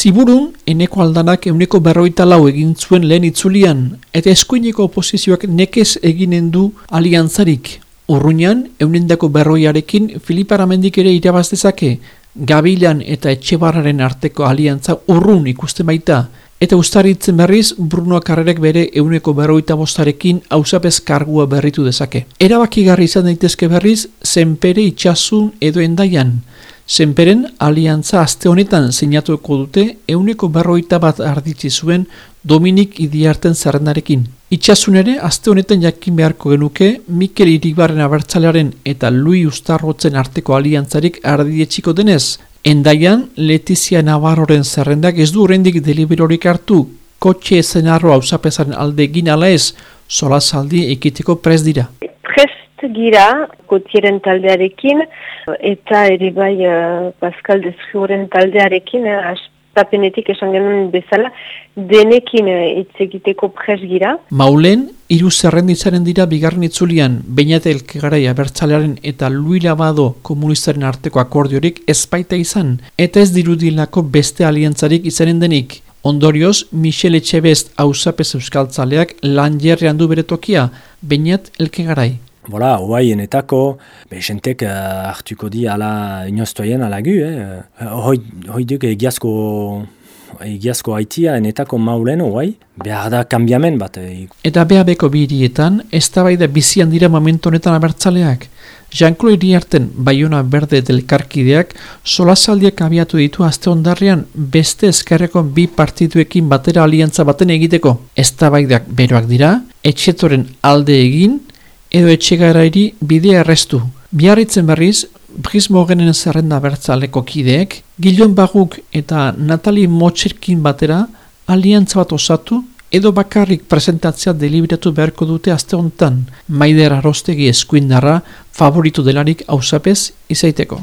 Ziburun, eneko aldanak euneko berroita lau egin zuen lehen itzulian, eta eskuineko oposizioak nekez eginen du aliantzarik. Urruñan, eunendako berroiarekin Filipe Aramendik ere irabaz dezake, Gabilan eta Etxebarraren arteko aliantza urrun ikusten baita, eta ustaritzen berriz Bruno Karrerek bere euneko berroita bostarekin hausapez kargua berritu dezake. Erabakigarri izan daitezke berriz, zenpere itxasun edo endaian, Zenperen aliantza aste honetan sinatuko dute euneko berroita bat arditzi zuen Dominik Idiarten zerrendarekin. Itxasun ere, aste honetan jakin beharko genuke Mikel Iribarren abertzalearen eta Lui Ustarrotzen arteko aliantzarik ardietxiko denez. Endaian, Letizia Navarroren zerrendak ez du horrendik deliberorik hartu, kotxe ezenarro hausapezaren alde egin ala ez, sola saldi ekiteko prez dira gira kotieren taldearekin eta ere bai uh, Pascal Dezfioren taldearekin uh, astapenetik esan genuen bezala denekin uh, egiteko pres gira. Maulen, iru zerrenditzaren dira bigarren itzulian bainate elkegarai abertzalearen eta Lui Labado komunistaren arteko akordiorik ezpaita izan eta ez dirudilako beste aliantzarik izanen denik. Ondorioz, Michele Etxebest hausapez euskaltzaleak lan jerrean du bere tokia, bainat elkegarai. Bola, hoai enetako, behentek uh, hartuko di ala inoztoien ala gu, eh? hoi, duk egiazko, egiazko haitia enetako maulen hoai, behar da kambiamen bat. Eh. Eta behar beko birietan, ez da bai da bizian dira momentu honetan abertzaleak. Jean-Claude Iriarten Bayona Berde delkarkideak solazaldiak abiatu ditu azte ondarrean beste eskerreko bi partituekin batera aliantza baten egiteko. Ez beroak dira, etxetoren alde egin, edo etxegarairi bidea errestu. Biarritzen berriz, Brismo genen zerrenda bertzaleko kideek, Gilon Baguk eta Natali Motxerkin batera aliantza bat osatu edo bakarrik presentatzea deliberatu beharko dute aste honetan, maider arrostegi eskuindarra favoritu delarik hausapez izaiteko.